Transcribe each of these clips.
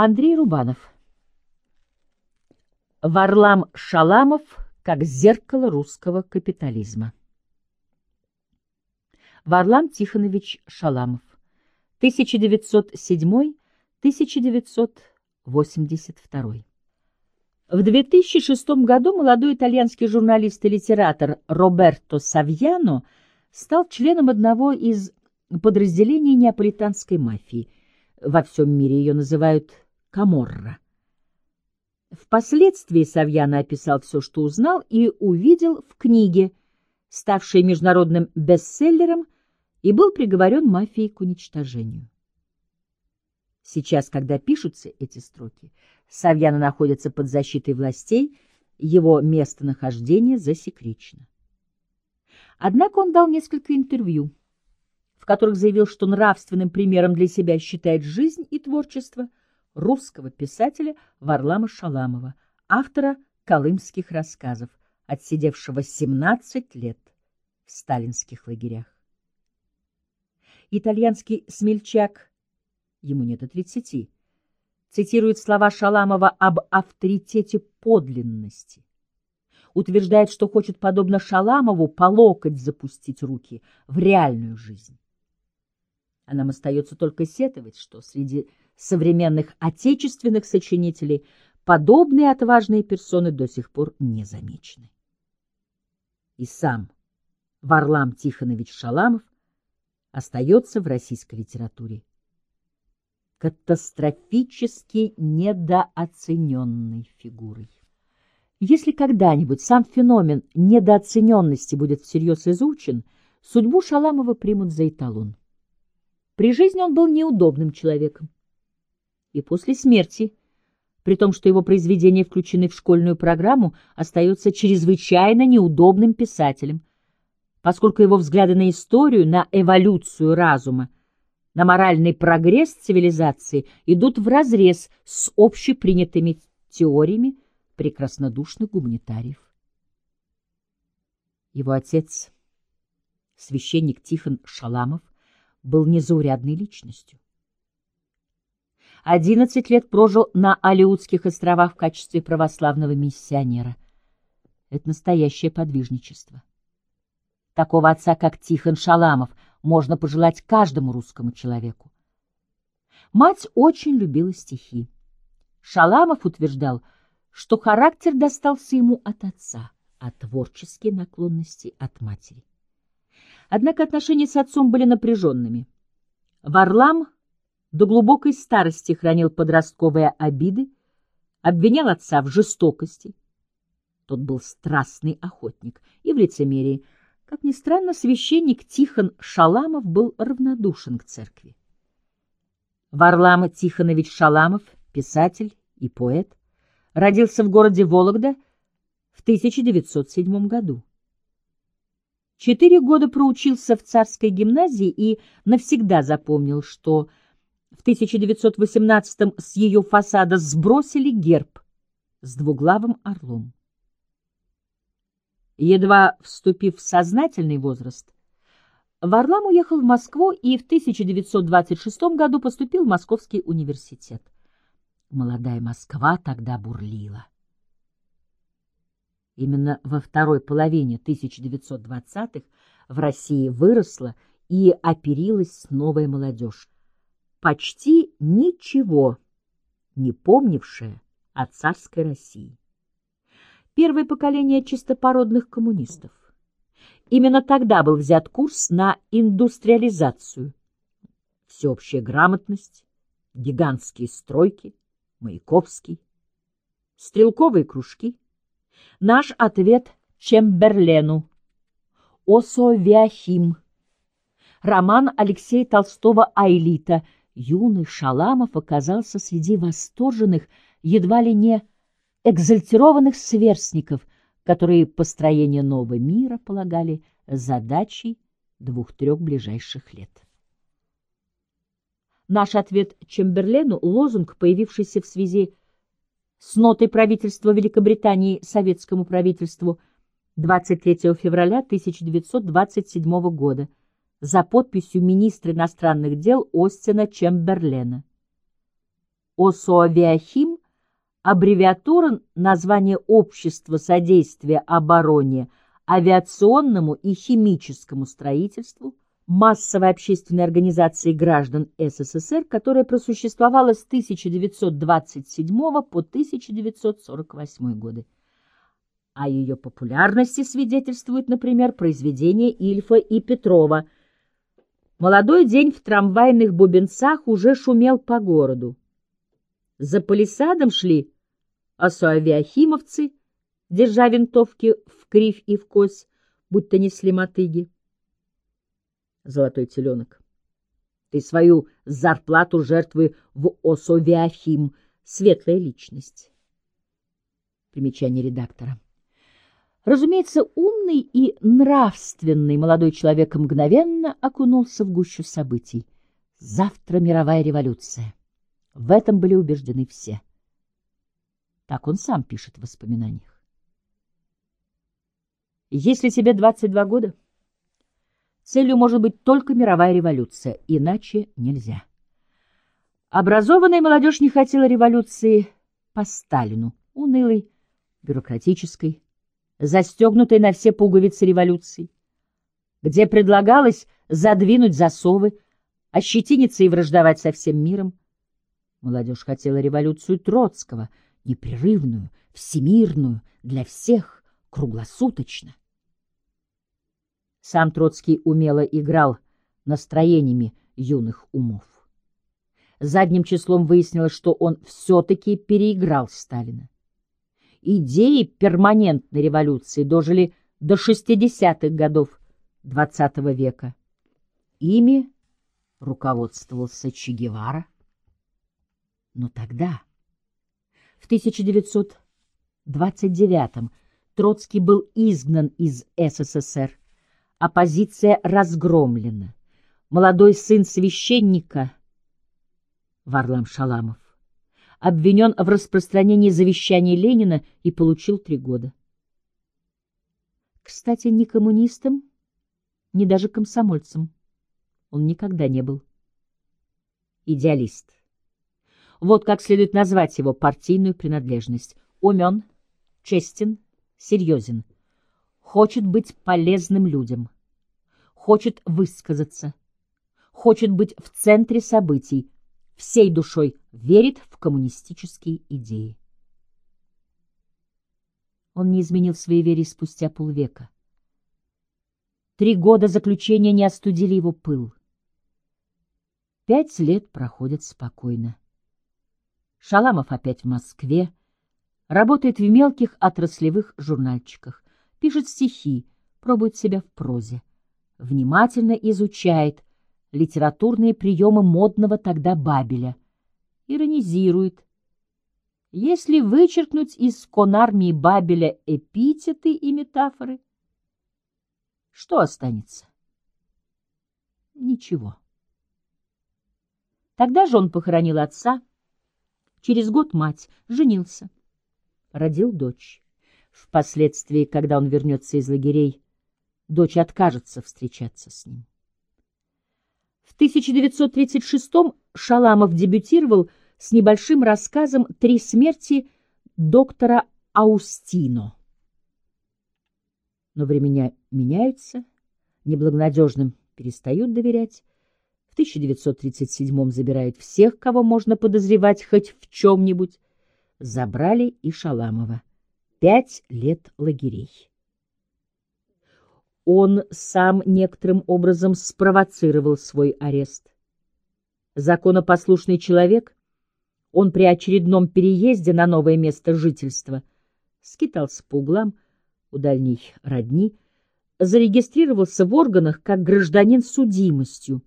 Андрей Рубанов. Варлам Шаламов как зеркало русского капитализма. Варлам Тихонович Шаламов. 1907-1982 В 2006 году молодой итальянский журналист и литератор Роберто Савьяно стал членом одного из подразделений неаполитанской мафии. Во всем мире ее называют Каморра. Впоследствии Савьяно описал все, что узнал и увидел в книге, ставшей международным бестселлером, и был приговорен мафией к уничтожению. Сейчас, когда пишутся эти строки, Савьяно находится под защитой властей, его местонахождение засекречено. Однако он дал несколько интервью, в которых заявил, что нравственным примером для себя считает жизнь и творчество русского писателя Варлама Шаламова, автора колымских рассказов, отсидевшего 17 лет в сталинских лагерях. Итальянский смельчак, ему нет и тридцати, цитирует слова Шаламова об авторитете подлинности. Утверждает, что хочет, подобно Шаламову, по локоть запустить руки в реальную жизнь. А нам остается только сетовать, что среди современных отечественных сочинителей подобные отважные персоны до сих пор не замечены. И сам Варлам Тихонович Шаламов остается в российской литературе катастрофически недооцененной фигурой. Если когда-нибудь сам феномен недооцененности будет всерьез изучен, судьбу Шаламова примут за эталон. При жизни он был неудобным человеком. И после смерти, при том, что его произведения включены в школьную программу, остается чрезвычайно неудобным писателем, поскольку его взгляды на историю, на эволюцию разума, на моральный прогресс цивилизации идут вразрез с общепринятыми теориями прекраснодушных гуманитариев. Его отец, священник Тихон Шаламов, был незаурядной личностью. Одиннадцать лет прожил на Алиутских островах в качестве православного миссионера. Это настоящее подвижничество. Такого отца, как Тихон Шаламов, можно пожелать каждому русскому человеку. Мать очень любила стихи. Шаламов утверждал, что характер достался ему от отца, а творческие наклонности от матери. Однако отношения с отцом были напряженными. Варлам до глубокой старости хранил подростковые обиды, обвинял отца в жестокости. Тот был страстный охотник и в лицемерии, как ни странно, священник Тихон Шаламов был равнодушен к церкви. Варлам Тихонович Шаламов, писатель и поэт, родился в городе Вологда в 1907 году. Четыре года проучился в царской гимназии и навсегда запомнил, что в 1918 с ее фасада сбросили герб с двуглавым орлом. Едва вступив в сознательный возраст, Варлам уехал в Москву и в 1926 году поступил в Московский университет. Молодая Москва тогда бурлила. Именно во второй половине 1920-х в России выросла и оперилась новая молодежь, почти ничего не помнившая о царской России первое поколение чистопородных коммунистов. Именно тогда был взят курс на индустриализацию. Всеобщая грамотность, гигантские стройки, Маяковский, стрелковые кружки. Наш ответ Чемберлену, Осовиахим, роман Алексея Толстого «Айлита», юный Шаламов оказался среди восторженных, едва ли не экзальтированных сверстников, которые построение нового мира полагали задачей двух-трех ближайших лет. Наш ответ Чемберлену — лозунг, появившийся в связи с нотой правительства Великобритании советскому правительству 23 февраля 1927 года за подписью министра иностранных дел Остина Чемберлена. ОСОАВИАХИМ — аббревиатура названия Общества содействия обороне, авиационному и химическому строительству, массовой общественной организации граждан СССР, которая просуществовала с 1927 по 1948 годы. О ее популярности свидетельствует, например, произведение Ильфа и Петрова. Молодой день в трамвайных бубенцах уже шумел по городу. За палисадом шли осуавиахимовцы, держа винтовки в кривь и в кось, будто несли мотыги. Золотой теленок, ты свою зарплату жертвы в осовиахим, светлая личность. Примечание редактора. Разумеется, умный и нравственный молодой человек мгновенно окунулся в гущу событий. Завтра мировая революция. В этом были убеждены все. Так он сам пишет в воспоминаниях. Если тебе 22 года, целью может быть только мировая революция, иначе нельзя. Образованная молодежь не хотела революции по Сталину, унылой, бюрократической, застегнутой на все пуговицы революции, где предлагалось задвинуть засовы, ощетиниться и враждовать со всем миром. Молодежь хотела революцию Троцкого, непрерывную, всемирную, для всех, круглосуточно. Сам Троцкий умело играл настроениями юных умов. Задним числом выяснилось, что он все-таки переиграл Сталина идеи перманентной революции дожили до 60-х годов XX века. Ими руководствовался Че Гевара. Но тогда, в 1929 Троцкий был изгнан из СССР, оппозиция разгромлена. Молодой сын священника Варлам Шаламов обвинен в распространении завещаний Ленина и получил три года. Кстати, ни коммунистом, ни даже комсомольцем он никогда не был. Идеалист. Вот как следует назвать его партийную принадлежность. Умен, честен, серьезен. Хочет быть полезным людям. Хочет высказаться. Хочет быть в центре событий, всей душой верит в коммунистические идеи. Он не изменил своей вере спустя полвека. Три года заключения не остудили его пыл. Пять лет проходят спокойно. Шаламов опять в Москве, работает в мелких отраслевых журнальчиках, пишет стихи, пробует себя в прозе, внимательно изучает литературные приемы модного тогда Бабеля. Иронизирует. Если вычеркнуть из конармии Бабеля эпитеты и метафоры, что останется? Ничего. Тогда же он похоронил отца, через год мать, женился, родил дочь. Впоследствии, когда он вернется из лагерей, дочь откажется встречаться с ним. В 1936-м Шаламов дебютировал с небольшим рассказом «Три смерти» доктора Аустино. Но времена меняются, неблагонадежным перестают доверять. В 1937-м забирают всех, кого можно подозревать хоть в чем-нибудь. Забрали и Шаламова. Пять лет лагерей он сам некоторым образом спровоцировал свой арест. Законопослушный человек, он при очередном переезде на новое место жительства скитался по углам у дальней родни, зарегистрировался в органах как гражданин с судимостью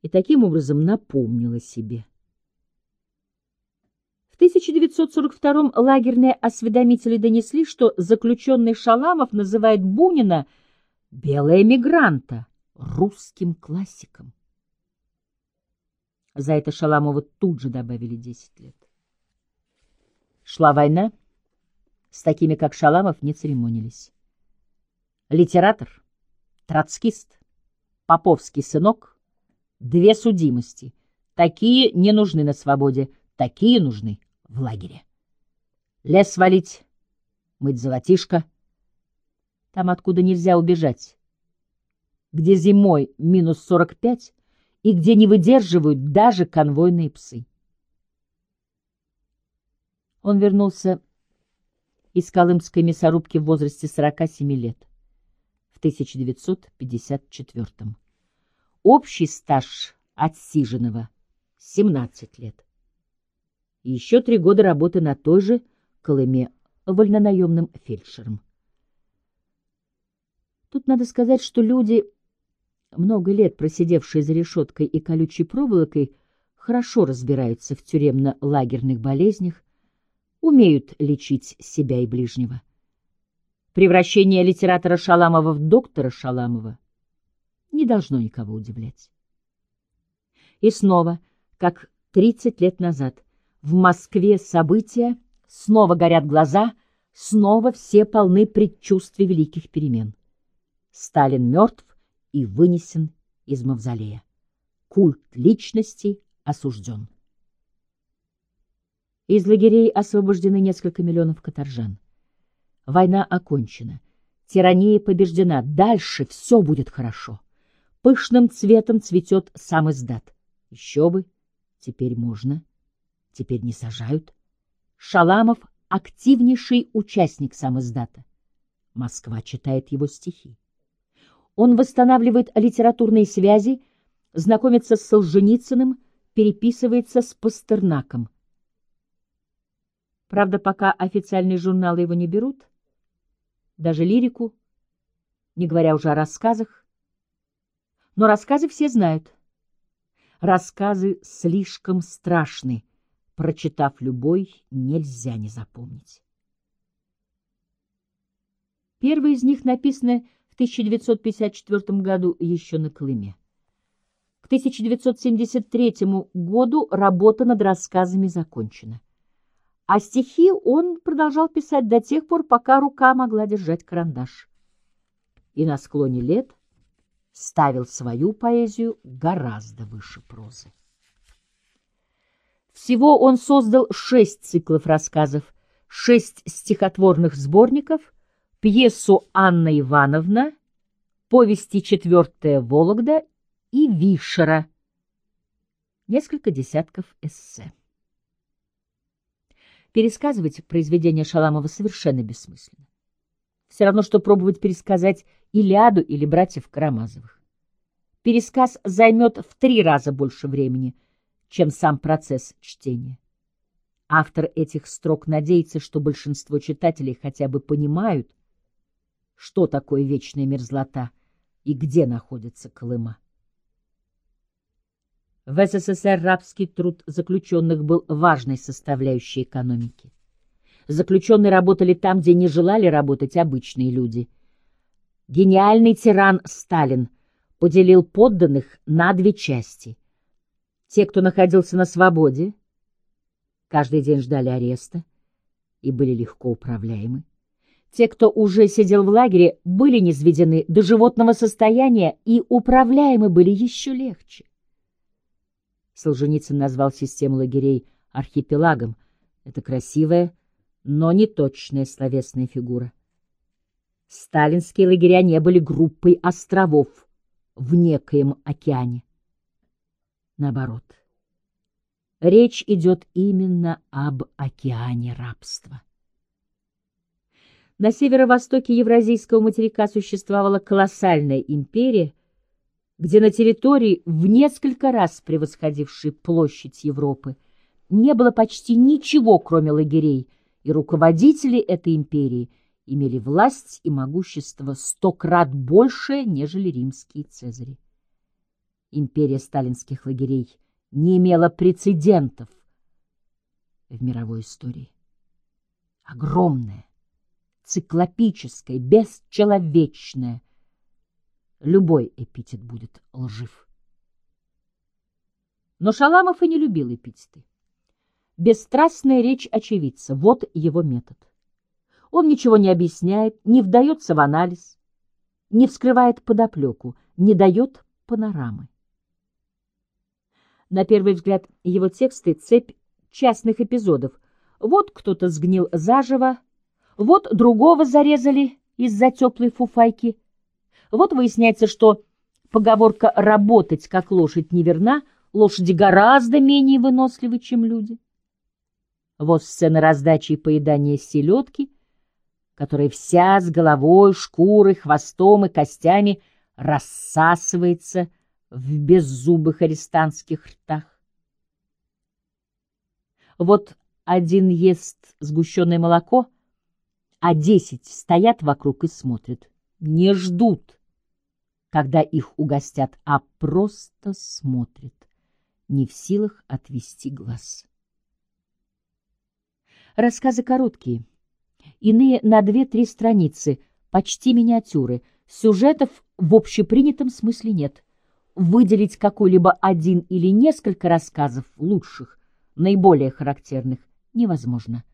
и таким образом напомнил о себе. В 1942 лагерные осведомители донесли, что заключенный Шаламов называет Бунина – белая мигранта русским классиком. За это Шаламова тут же добавили 10 лет. Шла война, с такими, как Шаламов, не церемонились. Литератор, троцкист, поповский сынок, две судимости. Такие не нужны на свободе, такие нужны в лагере. Лес валить, мыть золотишко. Там, откуда нельзя убежать. Где зимой минус сорок пять и где не выдерживают даже конвойные псы. Он вернулся из Колымской мясорубки в возрасте 47 лет в 1954 -м. Общий стаж отсиженного — 17 лет. Еще три года работы на той же Колыме вольнонаемным фельдшером. Тут надо сказать, что люди, много лет просидевшие за решеткой и колючей проволокой, хорошо разбираются в тюремно-лагерных болезнях, умеют лечить себя и ближнего. Превращение литератора Шаламова в доктора Шаламова не должно никого удивлять. И снова, как 30 лет назад, в Москве события, снова горят глаза, снова все полны предчувствий великих перемен. Сталин мертв и вынесен из мавзолея. Культ личности осужден. Из лагерей освобождены несколько миллионов каторжан. Война окончена. Тирания побеждена. Дальше все будет хорошо. Пышным цветом цветет сам издат. Еще бы. Теперь можно. Теперь не сажают. Шаламов — активнейший участник сам издата. Москва читает его стихи. Он восстанавливает литературные связи, знакомится с Солженицыным, переписывается с Пастернаком — Правда, пока официальные журналы его не берут, даже лирику, не говоря уже о рассказах. Но рассказы все знают. Рассказы слишком страшны. Прочитав любой, нельзя не запомнить. Первые из них написаны 1954 году еще на Колыме. К 1973 году работа над рассказами закончена а стихи он продолжал писать до тех пор, пока рука могла держать карандаш. И на склоне лет ставил свою поэзию гораздо выше прозы. Всего он создал шесть циклов рассказов, шесть стихотворных сборников, пьесу «Анна Ивановна», повести «Четвертая Вологда» и «Вишера», несколько десятков эссе. Пересказывать произведение Шаламова совершенно бессмысленно. Все равно, что пробовать пересказать Илиаду или братьев Карамазовых. Пересказ займет в три раза больше времени, чем сам процесс чтения. Автор этих строк надеется, что большинство читателей хотя бы понимают, что такое вечная мерзлота и где находится Колыма. В СССР рабский труд заключенных был важной составляющей экономики. Заключенные работали там, где не желали работать обычные люди. Гениальный тиран Сталин поделил подданных на две части. Те, кто находился на свободе, каждый день ждали ареста и были легко управляемы. Те, кто уже сидел в лагере, были низведены до животного состояния и управляемы были еще легче. Солженицын назвал систему лагерей архипелагом. Это красивая, но не точная словесная фигура. Сталинские лагеря не были группой островов в некоем океане. Наоборот, речь идет именно об океане рабства. На северо-востоке Евразийского материка существовала колоссальная империя, где на территории, в несколько раз превосходившей площадь Европы, не было почти ничего, кроме лагерей, и руководители этой империи имели власть и могущество сто крат больше, нежели римские цезари. Империя сталинских лагерей не имела прецедентов в мировой истории. Огромная, циклопическая, бесчеловечная, любой эпитет будет лжив. Но Шаламов и не любил эпитеты. Бесстрастная речь очевидца — вот его метод. Он ничего не объясняет, не вдается в анализ, не вскрывает подоплеку, не дает панорамы. На первый взгляд его тексты — цепь частных эпизодов. Вот кто-то сгнил заживо, вот другого зарезали из-за теплой фуфайки. Вот выясняется, что поговорка «работать как лошадь» неверна, лошади гораздо менее выносливы, чем люди. Вот сцена раздачи и поедания селедки, которая вся с головой, шкурой, хвостом и костями рассасывается в беззубых арестантских ртах. Вот один ест сгущенное молоко, а десять стоят вокруг и смотрят. Не ждут, когда их угостят, а просто смотрят, не в силах отвести глаз. Рассказы короткие, иные на две-три страницы, почти миниатюры. Сюжетов в общепринятом смысле нет. Выделить какой-либо один или несколько рассказов лучших, наиболее характерных, невозможно.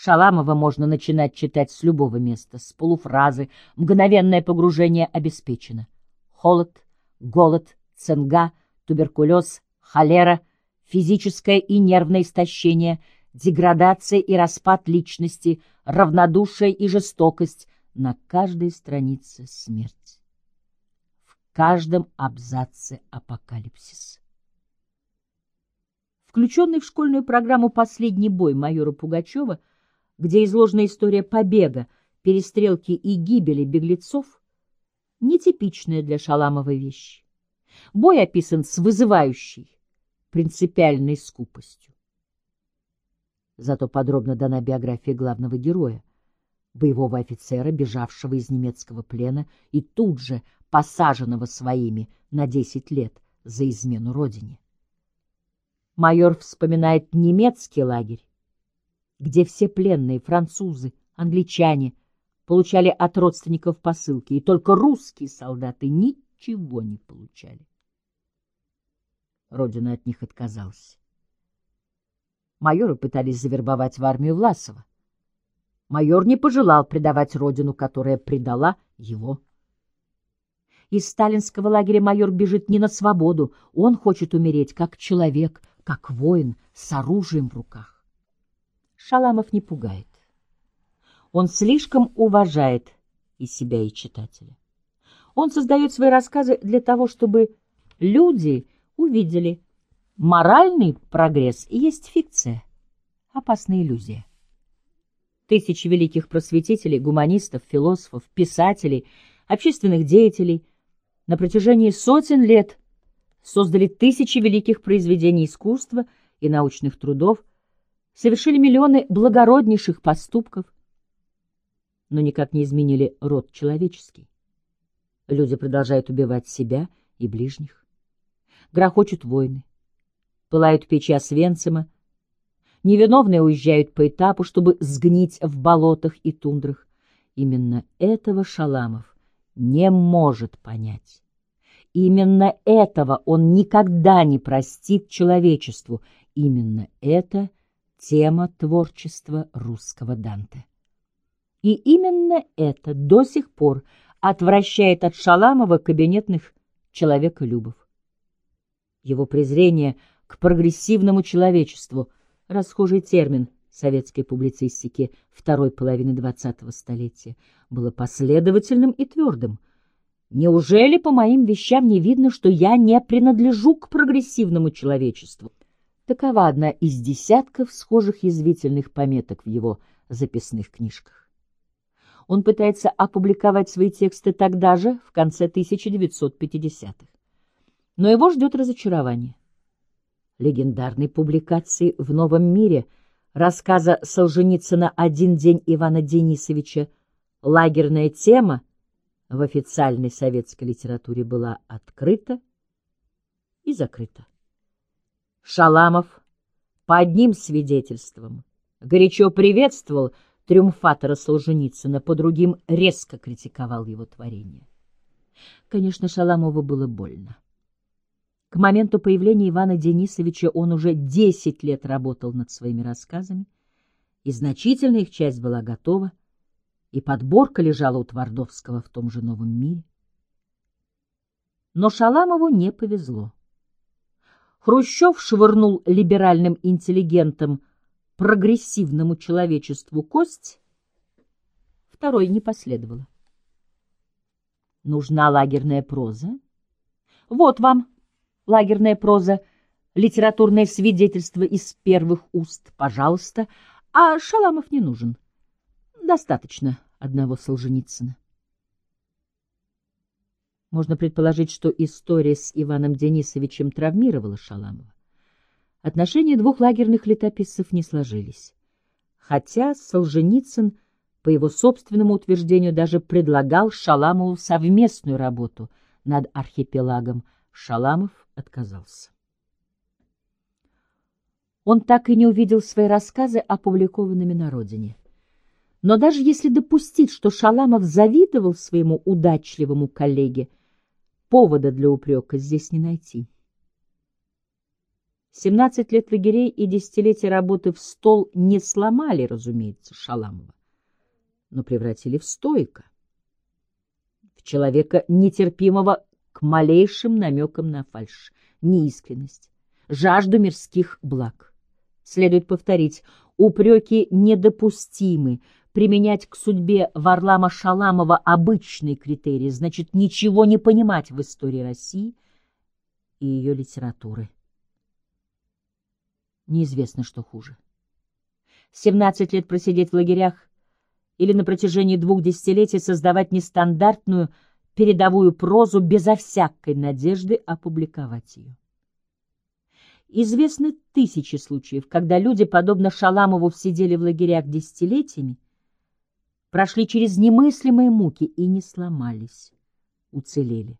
Шаламова можно начинать читать с любого места, с полуфразы, мгновенное погружение обеспечено. Холод, голод, цинга, туберкулез, холера, физическое и нервное истощение — деградация и распад личности, равнодушие и жестокость, на каждой странице смерть. В каждом абзаце апокалипсис. Включенный в школьную программу «Последний бой» майора Пугачева, где изложена история побега, перестрелки и гибели беглецов, нетипичная для Шаламова вещь. Бой описан с вызывающей, принципиальной скупостью. Зато подробно дана биография главного героя, боевого офицера, бежавшего из немецкого плена и тут же посаженного своими на 10 лет за измену родине. Майор вспоминает немецкий лагерь, где все пленные, французы, англичане, получали от родственников посылки, и только русские солдаты ничего не получали. Родина от них отказалась. Майоры пытались завербовать в армию Власова. Майор не пожелал предавать родину, которая предала его. Из сталинского лагеря майор бежит не на свободу, он хочет умереть как человек, как воин, с оружием в руках. Шаламов не пугает. Он слишком уважает и себя, и читателя. Он создает свои рассказы для того, чтобы люди увидели, Моральный прогресс есть фикция, опасная иллюзия. Тысячи великих просветителей, гуманистов, философов, писателей, общественных деятелей на протяжении сотен лет создали тысячи великих произведений искусства и научных трудов, совершили миллионы благороднейших поступков, но никак не изменили род человеческий. Люди продолжают убивать себя и ближних. Грохочут войны, пылают печи Освенцима, невиновные уезжают по этапу, чтобы сгнить в болотах и тундрах. Именно этого Шаламов не может понять. Именно этого он никогда не простит человечеству. Именно это тема творчества русского Данте. И именно это до сих пор отвращает от Шаламова кабинетных человеколюбов. Его презрение – к прогрессивному человечеству, расхожий термин советской публицистики второй половины XX столетия, было последовательным и твердым. Неужели по моим вещам не видно, что я не принадлежу к прогрессивному человечеству? Такова одна из десятков схожих язвительных пометок в его записных книжках. Он пытается опубликовать свои тексты тогда же, в конце 1950-х. Но его ждет разочарование легендарной публикации в «Новом мире» рассказа Солженицына «Один день Ивана Денисовича» лагерная тема в официальной советской литературе была открыта и закрыта. Шаламов по одним свидетельствам горячо приветствовал триумфатора Солженицына, по другим резко критиковал его творение. Конечно, Шаламову было больно. К моменту появления Ивана Денисовича он уже десять лет работал над своими рассказами, и значительная их часть была готова, и подборка лежала у Твардовского в том же новом мире. Но Шаламову не повезло. Хрущев швырнул либеральным интеллигентам прогрессивному человечеству кость, второй не последовало. Нужна лагерная проза? Вот вам лагерная проза, литературное свидетельство из первых уст, пожалуйста, а Шаламов не нужен. Достаточно одного Солженицына. Можно предположить, что история с Иваном Денисовичем травмировала Шаламова. Отношения двух лагерных летописцев не сложились. Хотя Солженицын, по его собственному утверждению, даже предлагал Шаламову совместную работу над архипелагом, Шаламов отказался. Он так и не увидел свои рассказы, опубликованными на родине. Но даже если допустить, что Шаламов завидовал своему удачливому коллеге, повода для упрека здесь не найти. 17 лет лагерей и десятилетия работы в стол не сломали, разумеется, Шаламова, но превратили в стойка, в человека нетерпимого к малейшим намекам на фальшь, неискренность, жажду мирских благ. Следует повторить, упреки недопустимы, применять к судьбе Варлама Шаламова обычные критерии, значит ничего не понимать в истории России и ее литературы. Неизвестно, что хуже. 17 лет просидеть в лагерях или на протяжении двух десятилетий создавать нестандартную передовую прозу безо всякой надежды опубликовать ее. Известны тысячи случаев, когда люди, подобно Шаламову, сидели в лагерях десятилетиями, прошли через немыслимые муки и не сломались, уцелели.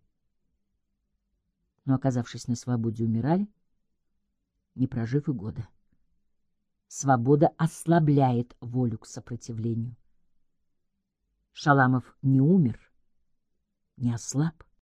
Но, оказавшись на свободе, умирали, не прожив и года. Свобода ослабляет волю к сопротивлению. Шаламов не умер, не ослаб.